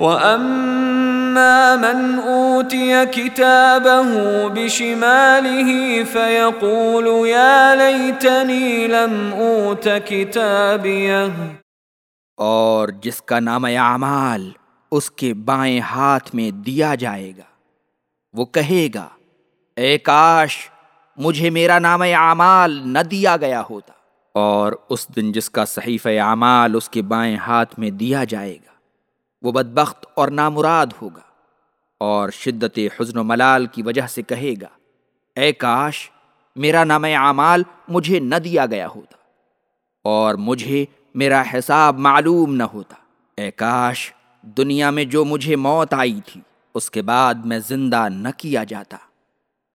وَأَمَّا مَنْ أُوتِيَ كِتَابَهُ بِشِمَالِهِ فَيَقُولُ يَا لَيْتَنِي لَمْ أُوتَ اور جس کا نام اعمال، اس کے بائیں ہاتھ میں دیا جائے گا۔ وہ کہے گا، اے کاش، مجھے میرا نام اعمال نہ دیا گیا ہوتا۔ اور اس دن جس کا صحیف اعمال اس کے بائیں ہاتھ میں دیا جائے گا۔ وہ بدبخت اور نامراد ہوگا اور شدت حزن و ملال کی وجہ سے کہے گا، اے کاش، میرا نام اعمال مجھے نہ دیا گیا ہوتا اور مجھے میرا حساب معلوم نہ ہوتا۔ اے کاش، دنیا میں جو مجھے موت آئی تھی، اس کے بعد میں زندہ نہ کیا جاتا۔